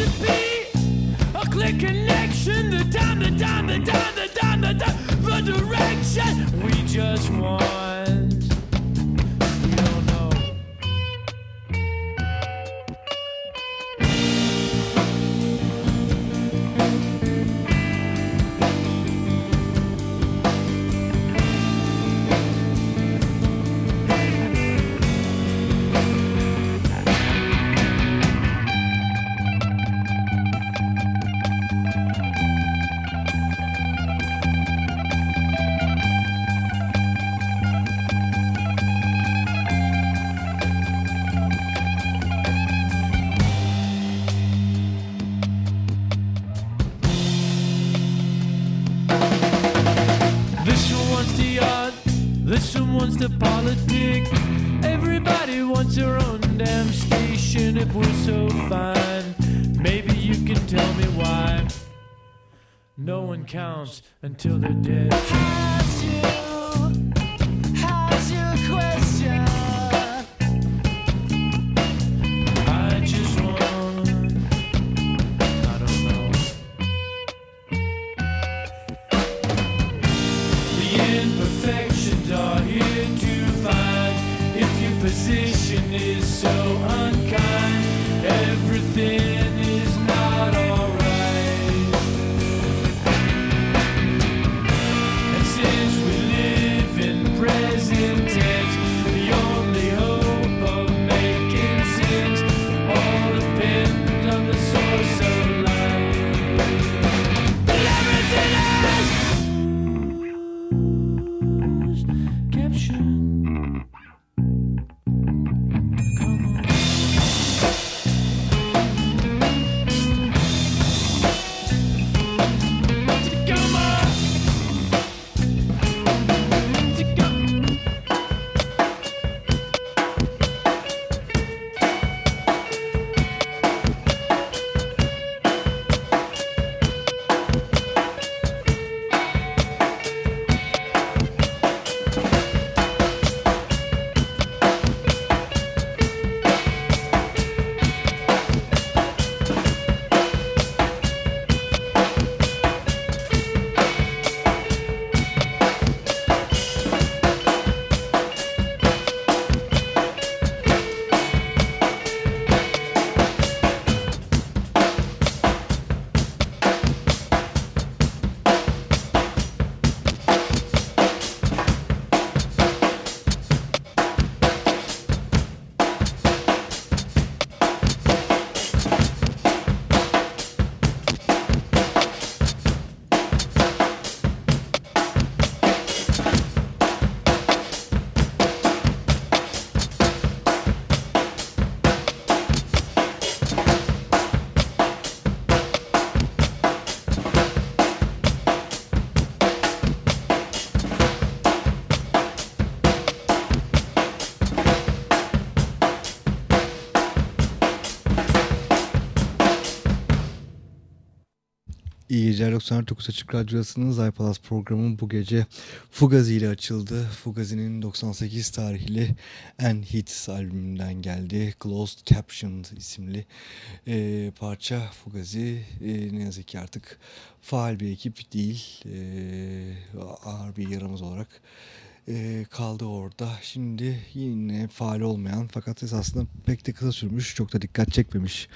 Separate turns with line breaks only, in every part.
should be a clear connection. The time, the time, the time, the time, the time, the direction we just want. till the
day. Geceler 99 Açık Radyosu'nun iPalaz programı bu gece Fugazi ile açıldı. Fugazi'nin 98 tarihli En Hits albümünden geldi. Closed Captioned isimli e, parça Fugazi e, ne yazık ki artık faal bir ekip değil. E, ağır bir yaramız olarak e, kaldı orada. Şimdi yine faal olmayan fakat esasında pek de kısa sürmüş, çok da dikkat çekmemiş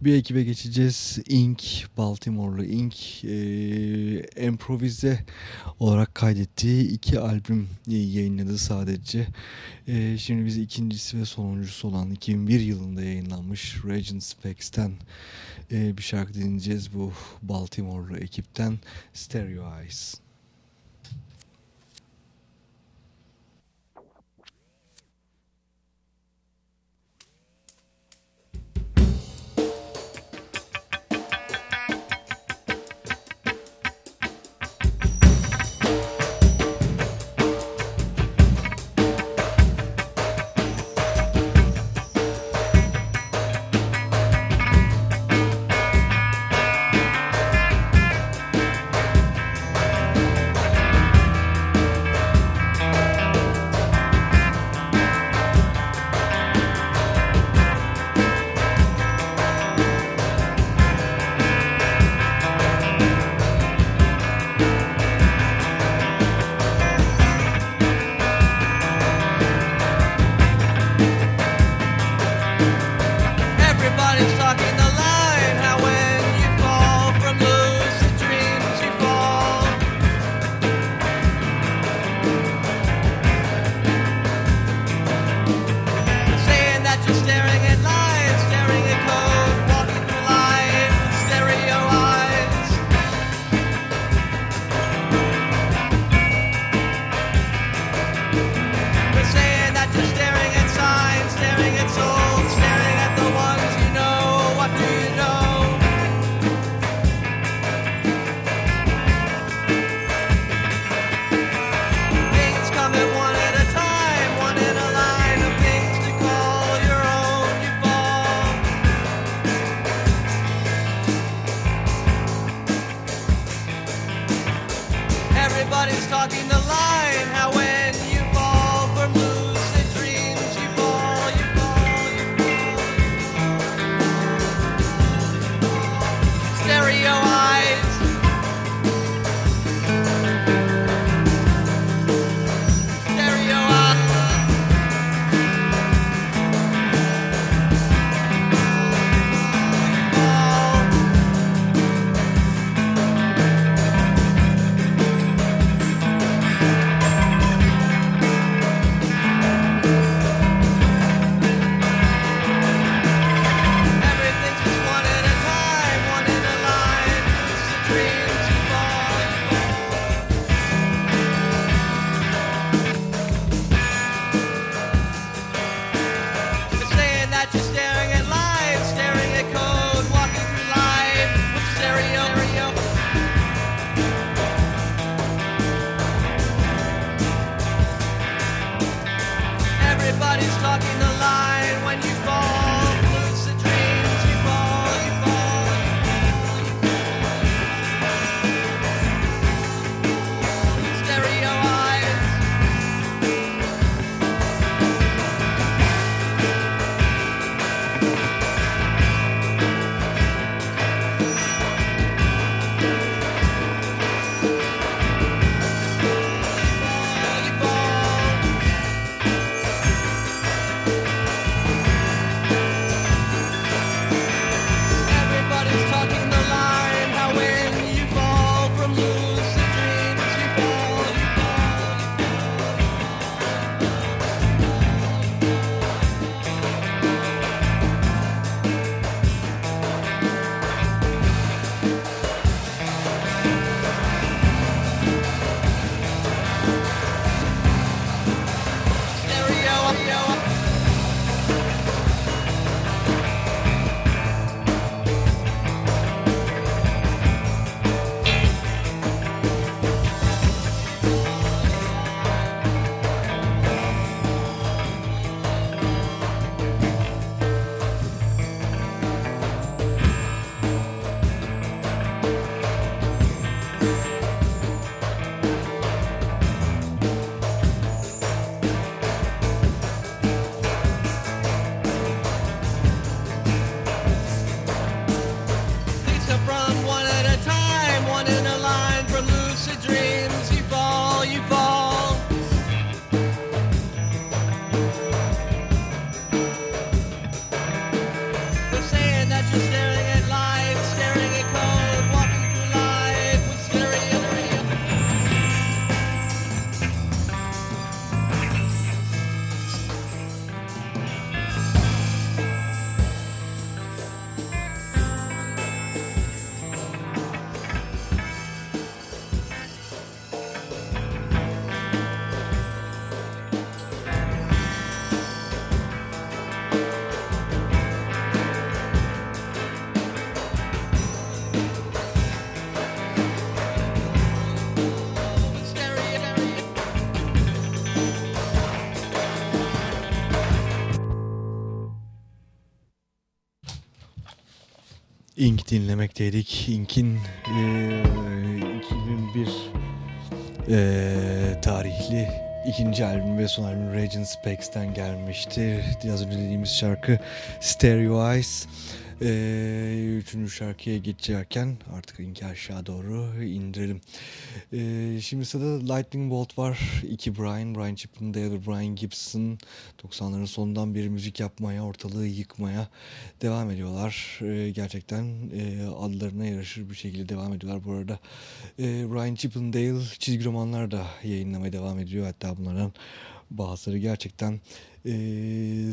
bir ekibe geçeceğiz. Ink, Baltimore'lu Ink, e, improvize olarak kaydettiği iki albüm yayınladı sadece. E, şimdi biz ikincisi ve sonuncusu olan 2001 yılında yayınlanmış Regent Spex'ten e, bir şarkı dinleyeceğiz bu Baltimore'lu ekipten Stereo Eyes. Ink dinlemekteydik. Ink'in e, 2001 e, tarihli ikinci albüm ve son albüm Regent Spex'ten gelmişti. Az önce dediğimiz şarkı Stereo Eyes. Ee, üçüncü şarkıya geçerken artık inki aşağı doğru indirelim. Ee, şimdi sırada Lightning Bolt var. İki Brian, Brian Chippendale ve Brian Gibson 90'ların sonundan beri müzik yapmaya, ortalığı yıkmaya devam ediyorlar. Ee, gerçekten e, adlarına yarışır bir şekilde devam ediyorlar. Bu arada e, Brian Chippendale çizgi romanlar da yayınlamaya devam ediyor. Hatta bunlardan bazıları gerçekten e,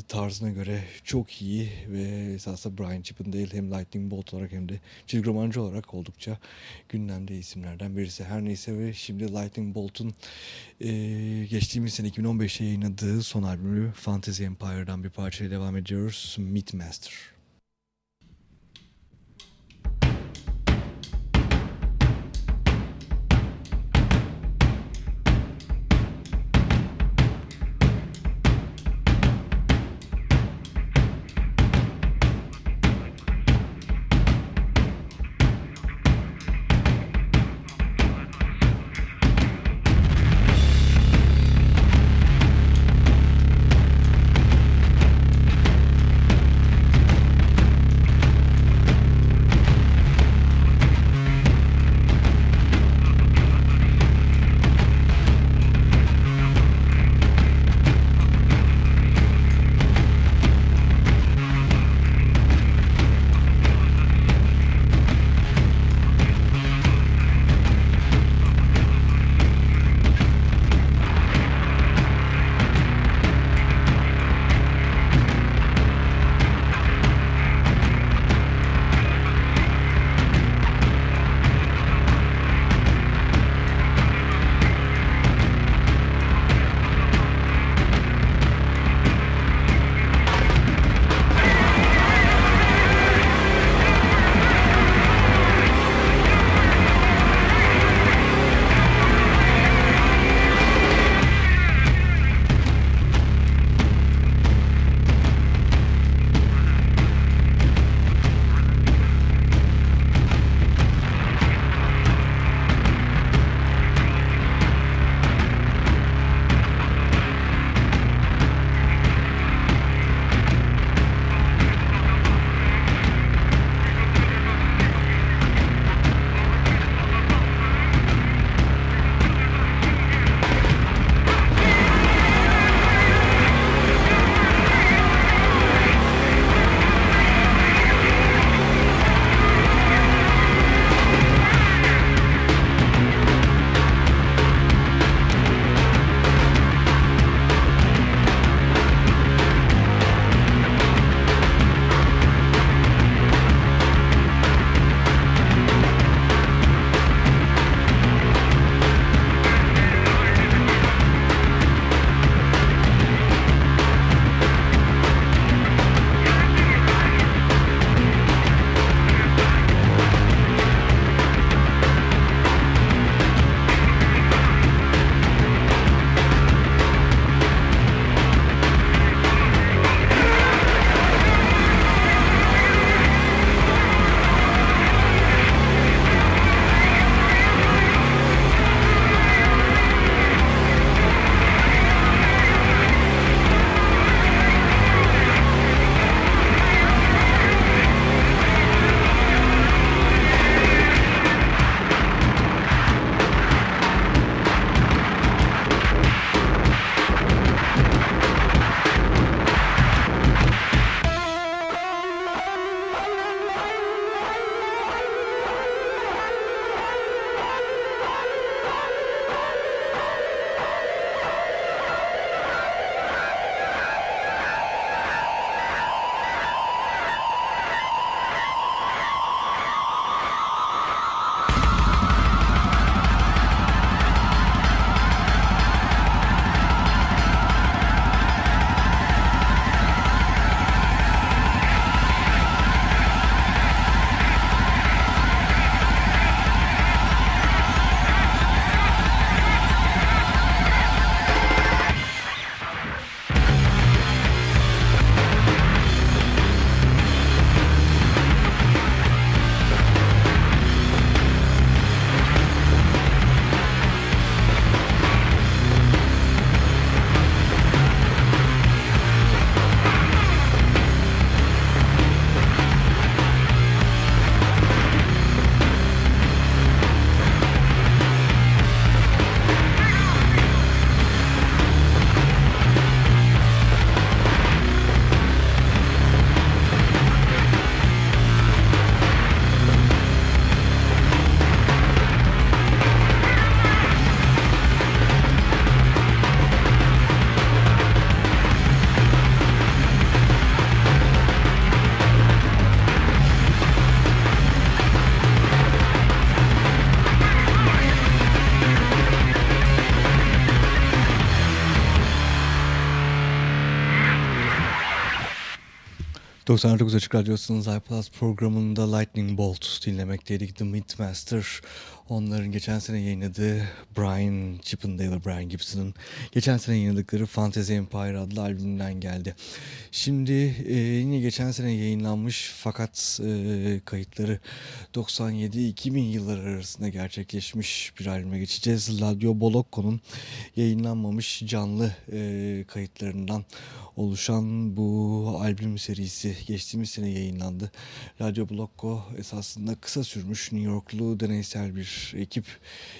tarzına göre çok iyi ve esasında Brian Chippendale hem Lightning Bolt olarak hem de çizgi romancı olarak oldukça gündemde isimlerden birisi. Her neyse ve şimdi Lightning Bolt'un e, geçtiğimiz sene 2015'te yayınladığı son albümü Fantasy Empire'dan bir parçaya devam ediyoruz. Meat 99 Açık Radyosu'nun iPlus programında Lightning Bolt dinlemekteydik. The Midmaster onların geçen sene yayınladığı Brian Chippendale, Brian Gibson'ın geçen sene yayınladıkları Fantasy Empire adlı albümünden geldi. Şimdi e, yine geçen sene yayınlanmış fakat e, kayıtları 97-2000 yılları arasında gerçekleşmiş bir albüme geçeceğiz. Ladio Bolocco'nun yayınlanmamış canlı e, kayıtlarından oluşan bu albüm serisi geçtiğimiz sene yayınlandı. Radio Blocco esasında kısa sürmüş New Yorklu deneysel bir ekip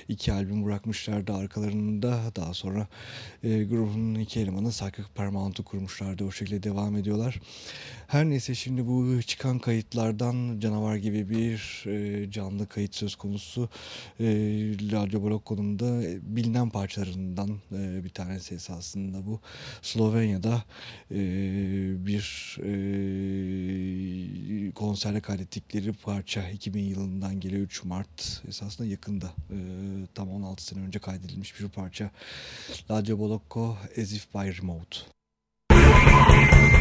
iki albüm bırakmışlardı arkalarında daha sonra e, grubun iki elemanı Psychic Paramount'u kurmuşlardı o şekilde devam ediyorlar. Her neyse şimdi bu çıkan kayıtlardan canavar gibi bir e, canlı kayıt söz konusu. E, Radio Blocco'nun da bilinen parçalarından e, bir tanesi esasında bu. Slovenya'da e, bir e, konserde kaydettikleri parça 2000 yılından geliyor 3 Mart esasında yakında e, tam 16 sene önce kaydedilmiş bir parça Radio Bolocco As By Remote. Thank you.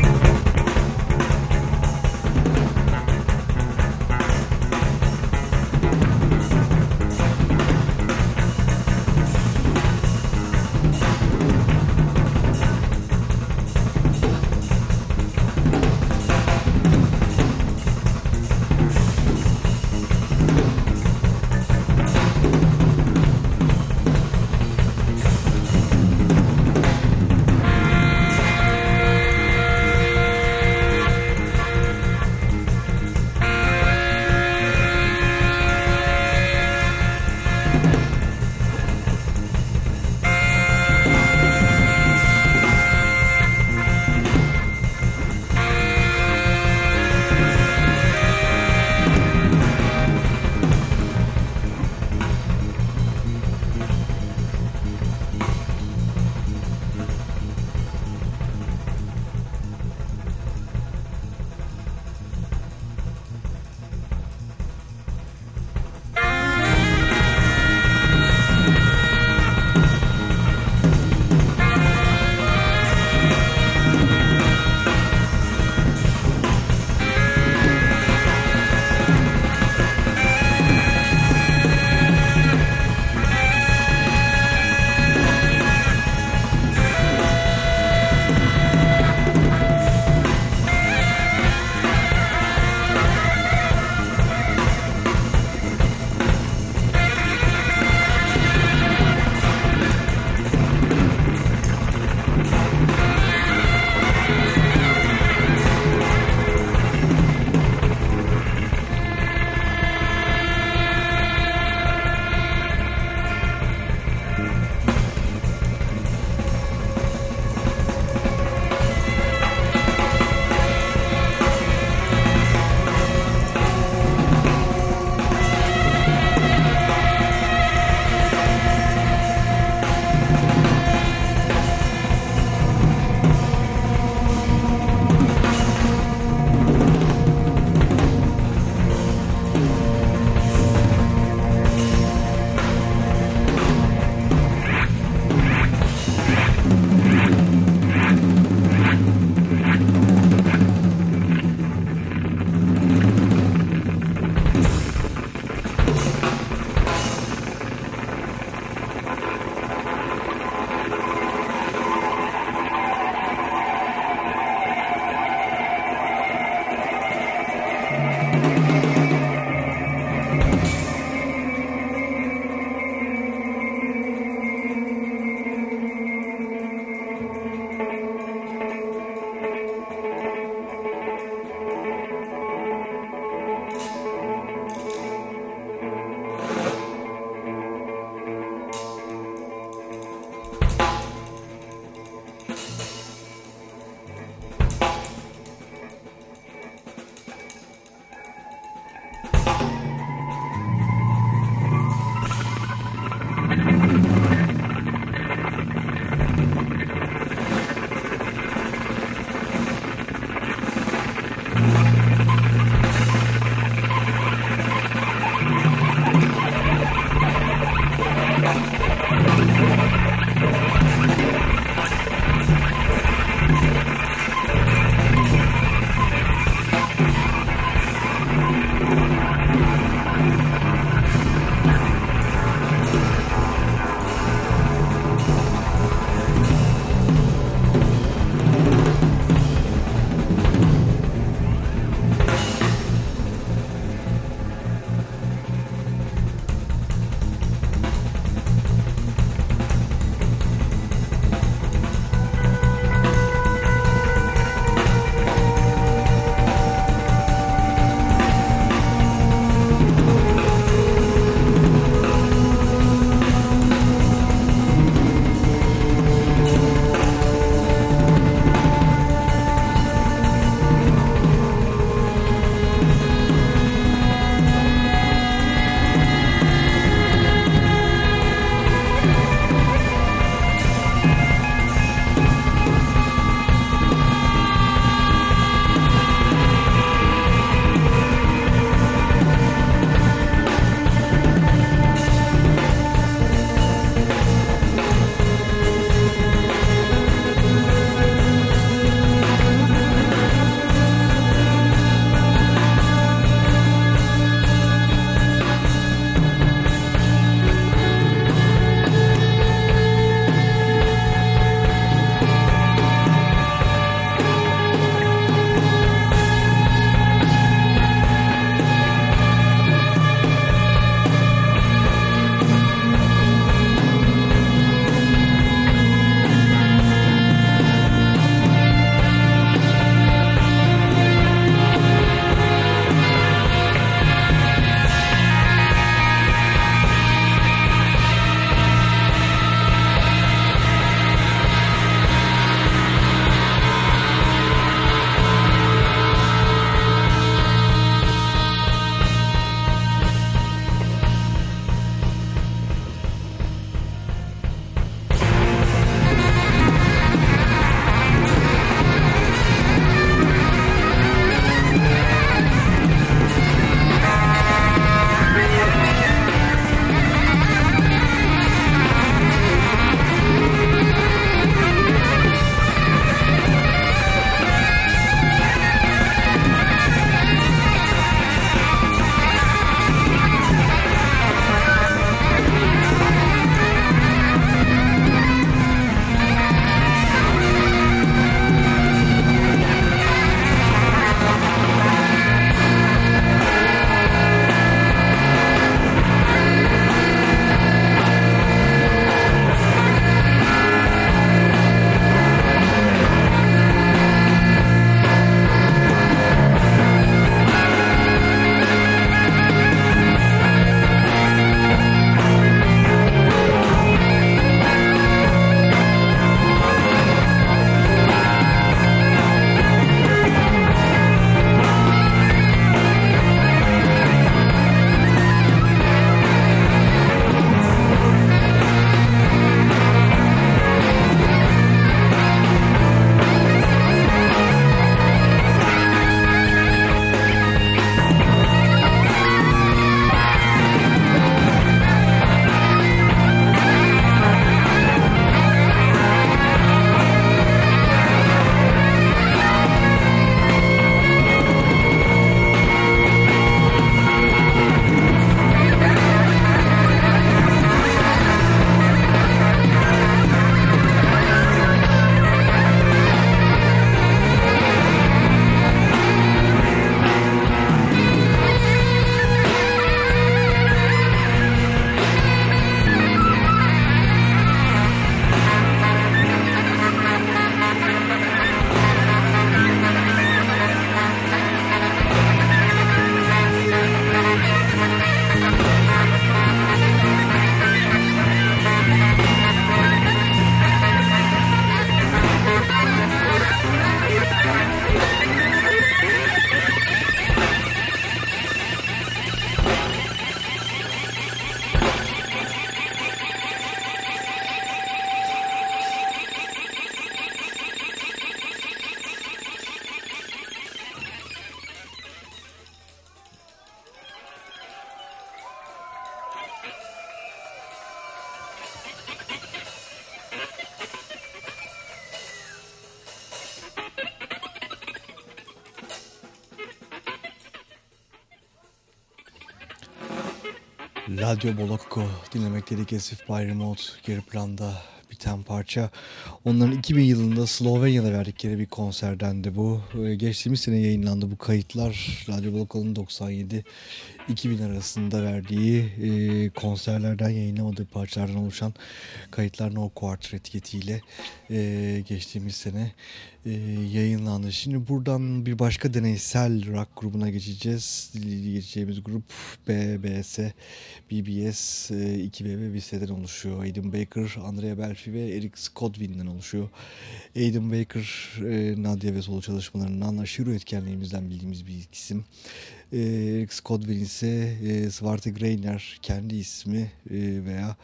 Radyo Bolokko dinlemekteydik Esif by Remote geri planda biten parça. Onların 2000 yılında Slovenya'da verdikleri bir konserden de bu. Ee, geçtiğimiz sene yayınlandı bu kayıtlar. Radyo Bolokko'nun 97 2000 arasında verdiği e, konserlerden yayınlamadığı parçalardan oluşan kayıtlar No Quarter etiketiyle e, geçtiğimiz sene e, yayınlandı. Şimdi buradan bir başka deneysel rock grubuna geçeceğiz. Geçeceğimiz grup BBS, BBS, e, 2B ve Visse'den oluşuyor. Aiden Baker, Andrea Belfi ve Eric Skodwin'den oluşuyor. Aiden Baker, e, Nadia ve solo çalışmalarından aşırı etkenliğimizden bildiğimiz bir isim. E, Eric Skodwin ise e, Svarte Greiner kendi ismi e, veya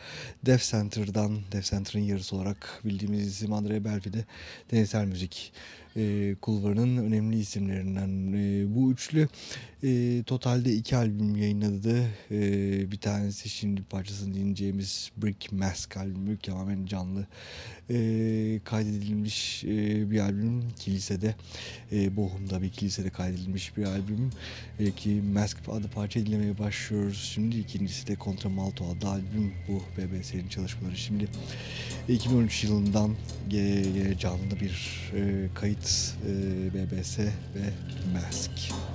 Death Center'dan, Death Center'ın yarısı olarak bildiğimiz isim Andrea Belfi de deneysel müzik e, kulvarının önemli isimlerinden. E, bu üçlü e, totalde iki albüm yayınladı. E, bir tanesi şimdi parçasını dinleyeceğimiz Brick Mask albümü tamamen canlı e, kaydedilmiş e, bir albüm. Kilisede, e, Bochum'da bir kilisede kaydedilmiş bir albüm. E, ki Mask adı parça dinlemeye başlıyoruz. Şimdi ikincisi de Contra Malto adlı albüm bu BBS'nin çalışmaları. Şimdi 2013 yılından e, canlı bir e, kayıt e, BBS ve Mask.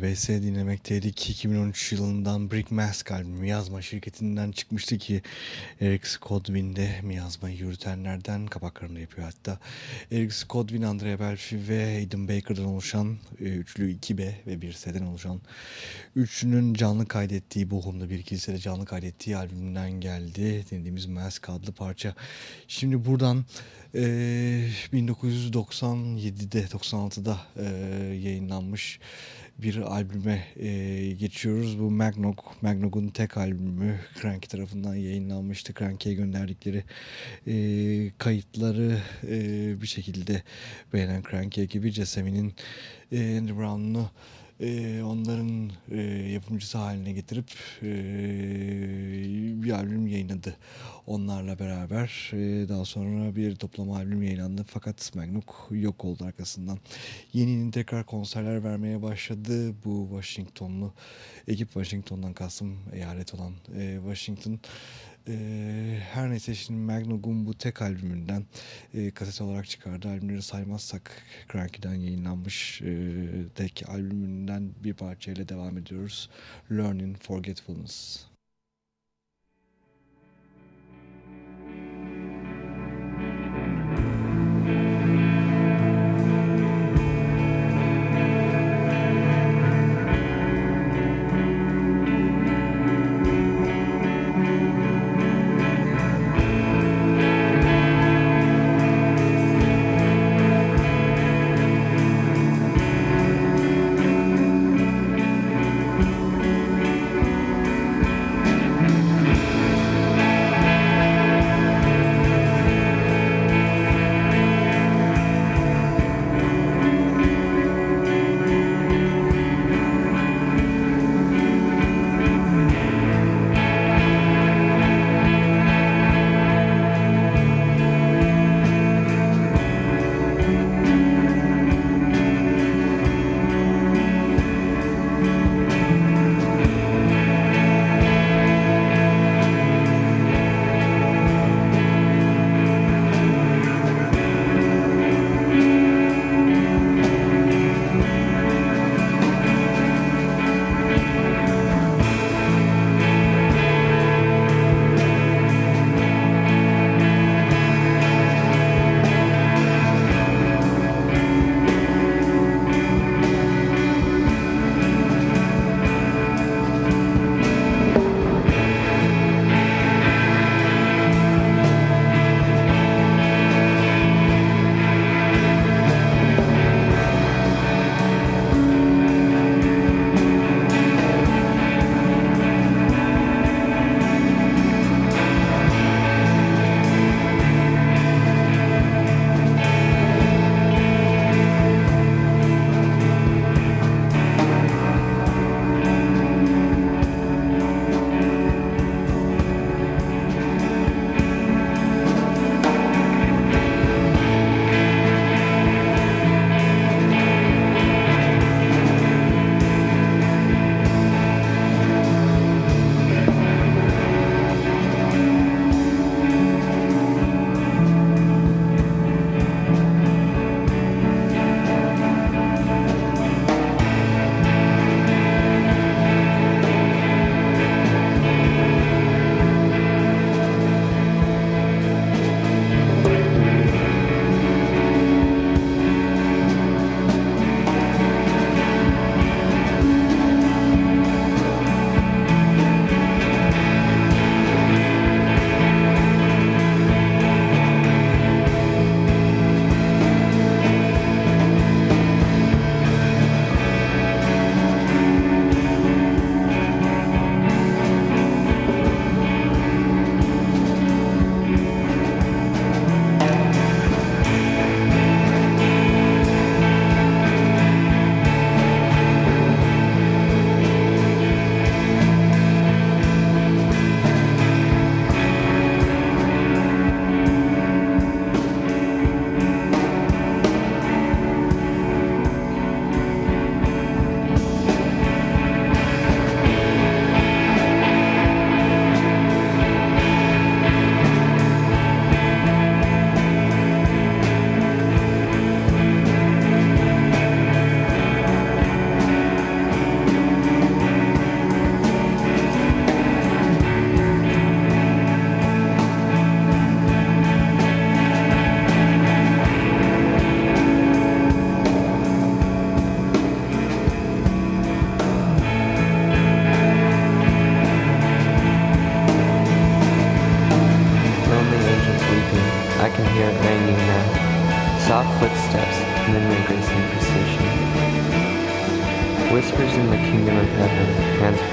BBC dinlemekteydik. 2013 yılından Brick Mask albümü yazma şirketinden çıkmıştı ki Eric Skodwin de yazmayı yürütenlerden kapaklarını yapıyor hatta. Eric Skodwin, Andrea Belfi ve Aidan Baker'dan oluşan e, üçlü 2B ve 1S'den oluşan üçünün canlı kaydettiği Bochum'da bir kilisede canlı kaydettiği albümünden geldi. Dinlediğimiz Mask adlı parça. Şimdi buradan e, 1997'de 96'da e, yayınlanmış bir albüme e, geçiyoruz. Bu Magnog, Magnog'un tek albümü Cranky tarafından yayınlanmıştı. Cranky'e gönderdikleri e, kayıtları e, bir şekilde beğenen Cranky ekibi Jesseme'nin e, Andy Brown'unu e, onların e, yapımcısı haline getirip e, bir albüm yayınladı onlarla beraber. E, daha sonra bir toplama albüm yayınlandı fakat Magnuk yok oldu arkasından. Yeni tekrar konserler vermeye başladı. Bu Washingtonlu ekip Washington'dan kastım eyalet olan e, Washington e, her neyse şimdi Magno Gun bu tek albümünden e, kaset olarak çıkardı. Albümleri saymazsak Cranky'den yayınlanmış e, tek albümünden bir parçayla devam ediyoruz. Learning Forgetfulness.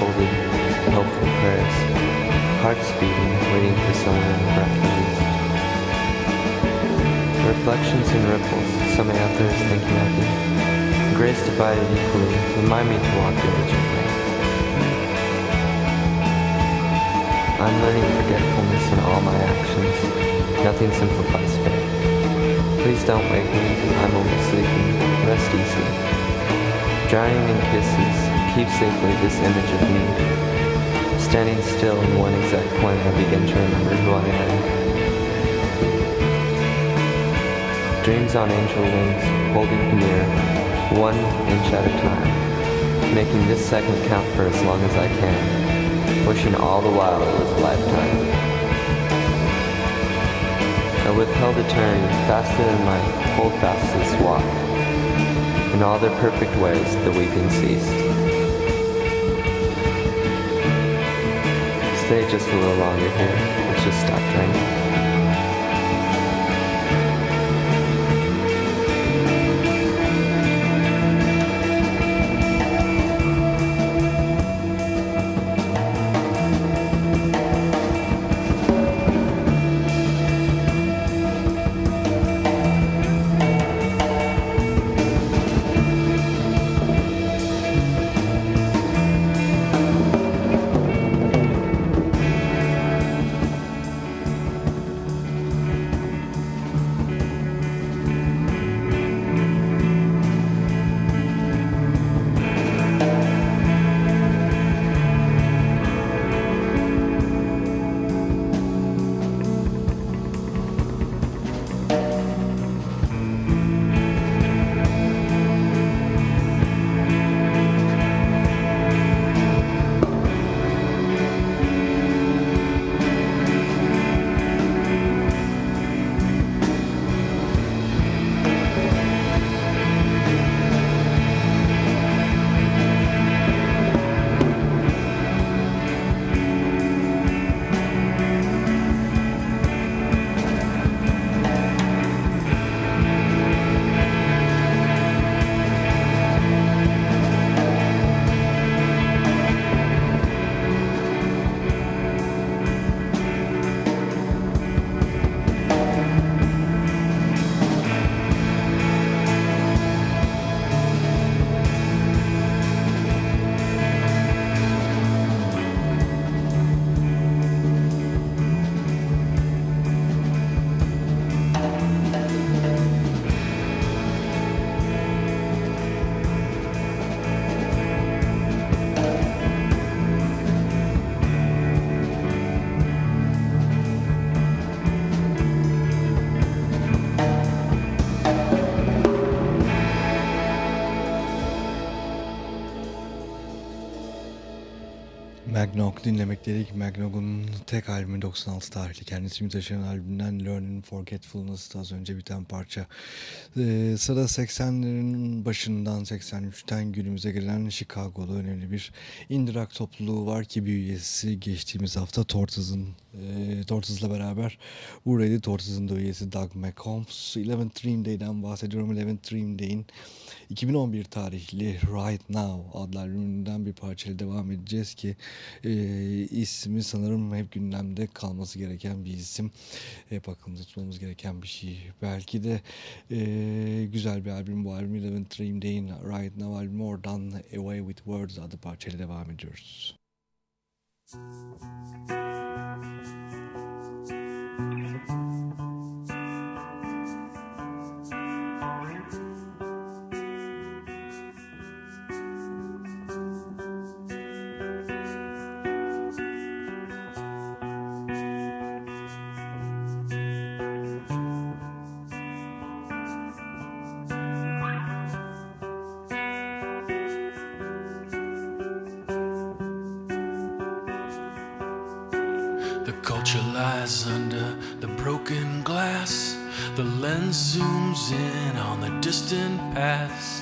folded, hopeful prayers. Hearts beating, waiting for someone miraculous. Reflections and ripples, there is thinking of you. Grace divided equally, remind me to walk diligently. I'm learning forgetfulness in all my actions. Nothing simplifies faith. Please don't wake me, I'm only sleeping. Rest easy. Drowning in kisses, keep safely this image of me. Standing still in one exact point, I begin to remember who I am. Dreams on angel wings, holding near, one inch at a time, making this second count for as long as I can, wishing all the while it was a lifetime. I withheld a turn faster than my hold fastest walk. In all their perfect ways, the weeping ceased. Stay just a little longer here. Let's just stop drinking.
Magnog dinlemek dedik. Magnog'un tek albümü 96 tarihli kendisi taşıyan albümünden Learning Forgetfulness'ta az önce biten parça. Ee, sırada 80'lerin başından 83'ten günümüze gelen Chicago'da önemli bir indie rock topluluğu var ki bir üyesi geçtiğimiz hafta Tortoise'ın e, Tortoise'la beraber buradaydı. Tortoise'ın da üyesi Doug McCombs. Eleventh Dream Day'den bahsediyorum. Eleventh Dream Day'in 2011 tarihli Right Now adlı albümünden bir parçayla devam edeceğiz ki e, ismi sanırım hep gündemde kalması gereken bir isim. Hep aklımızda tutmamız gereken bir şey. Belki de e, güzel bir albüm bu albüm. Eleventh Dream Day'in Right Now albümü oradan Away With Words adlı parçayla devam ediyoruz. Müzik
zooms in on the distant past.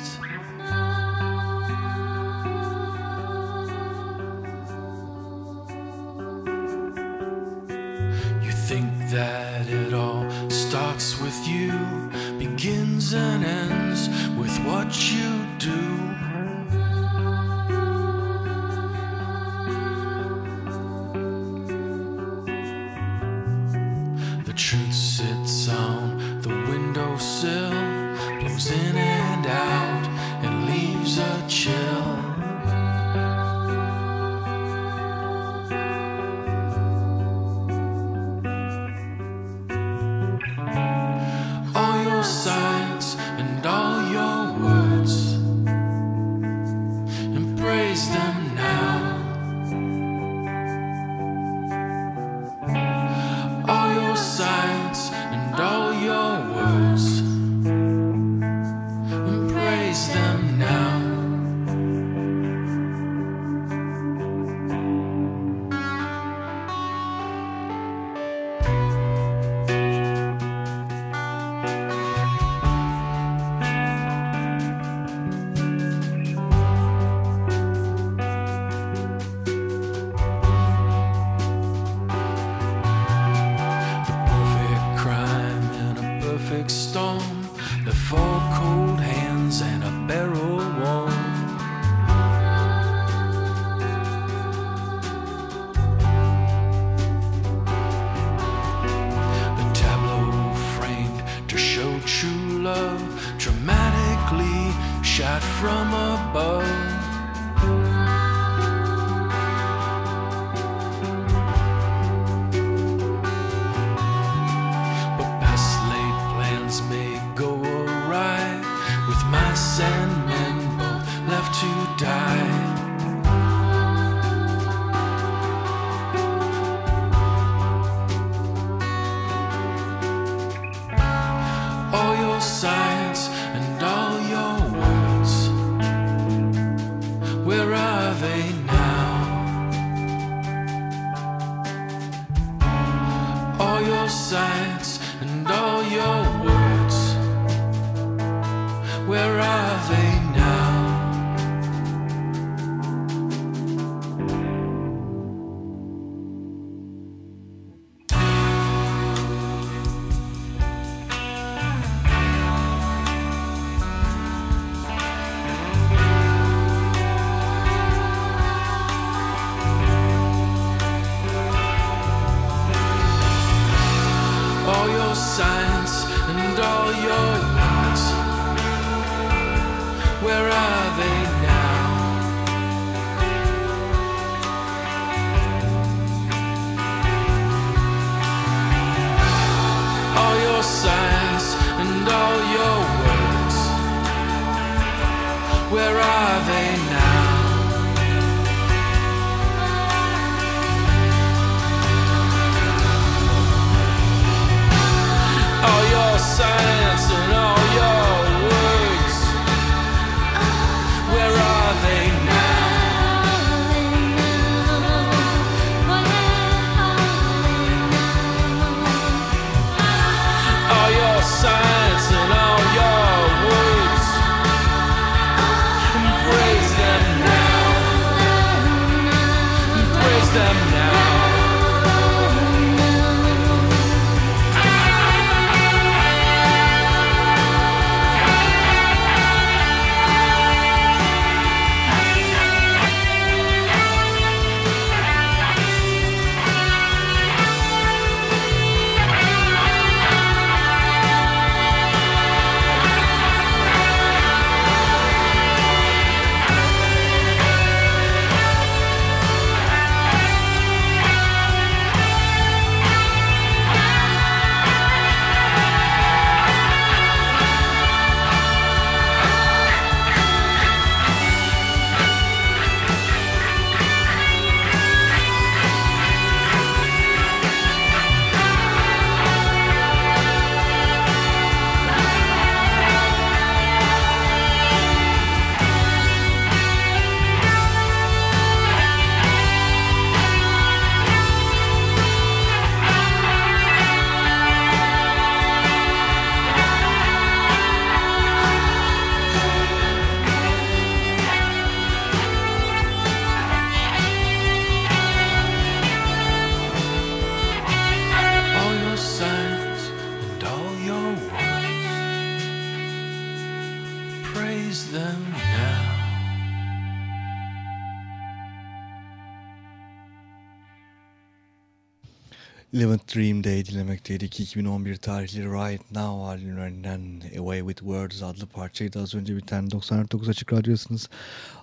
dinlemekteydik. 2011 tarihli Right Now albümlerinden Away With Words adlı parçayı da az önce biten 99 Açık Radyo'sunuz.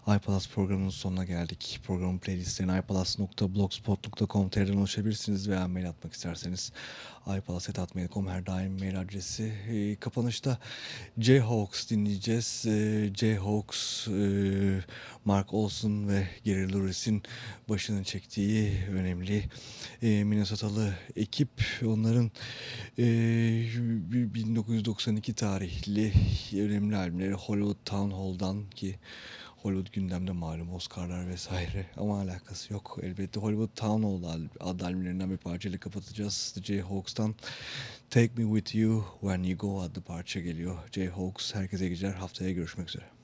iPalas programının sonuna geldik. Programın playlistlerine iPalas.blogspot.com.tr'den ulaşabilirsiniz veya mail atmak isterseniz iPalacetat.com her daim mail adresi. E, kapanışta Jayhawks dinleyeceğiz. Ee, e, Jayhawks, e, Mark Olson ve Gary Lewis'in başını çektiği önemli e, Minnesotalı ekip. Onların e, 1992 tarihli önemli albümleri Hollywood Town Hall'dan ki Hollywood gündemde malum Oscar'lar vesaire ama alakası yok. Elbette Hollywood Town Hall adlı albümlerinden bir parçayla kapatacağız. Jayhawks'tan Take Me With You When You Go adlı parça geliyor. Jayhawks herkese geceler haftaya görüşmek üzere.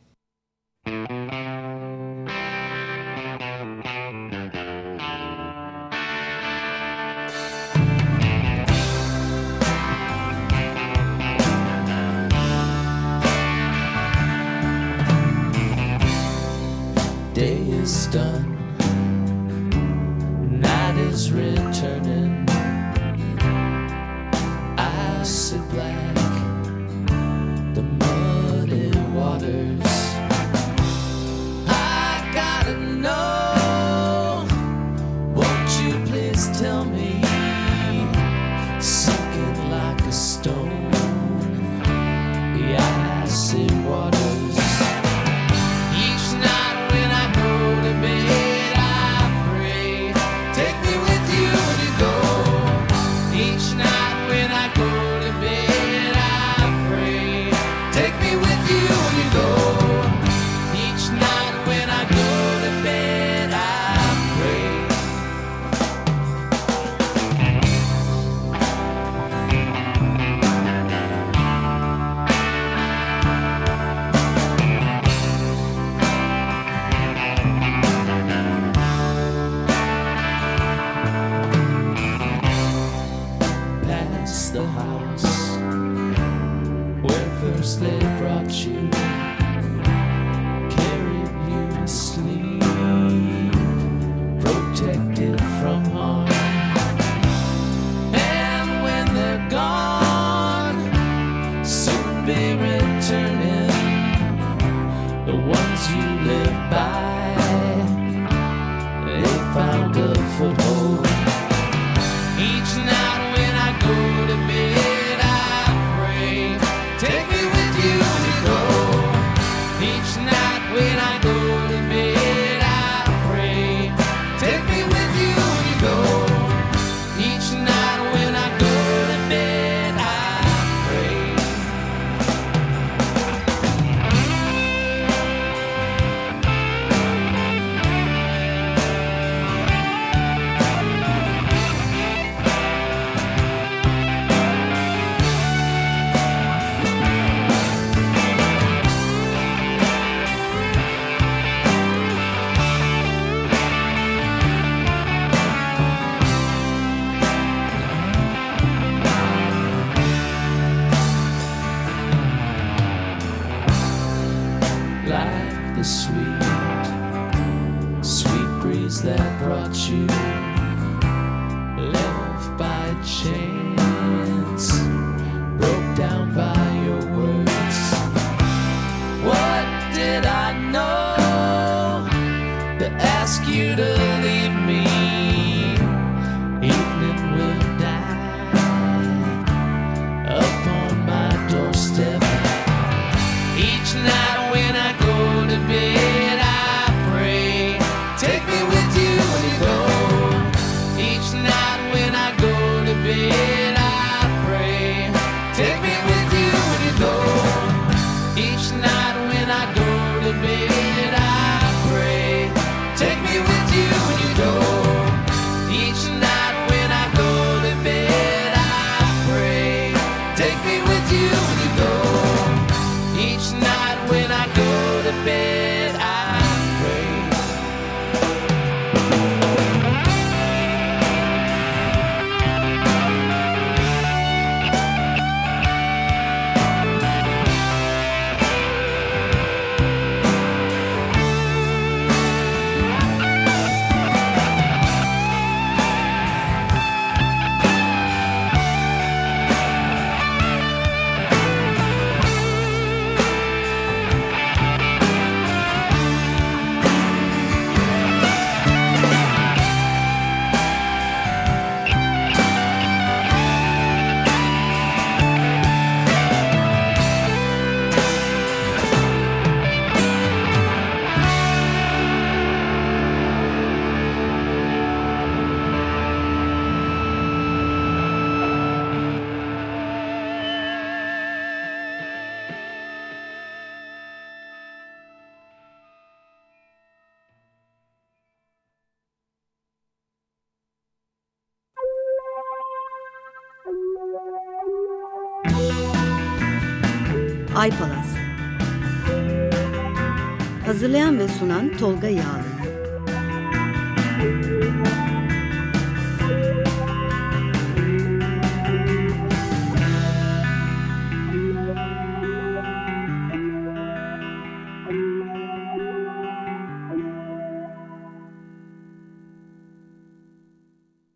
Sunan Tolga Yağlı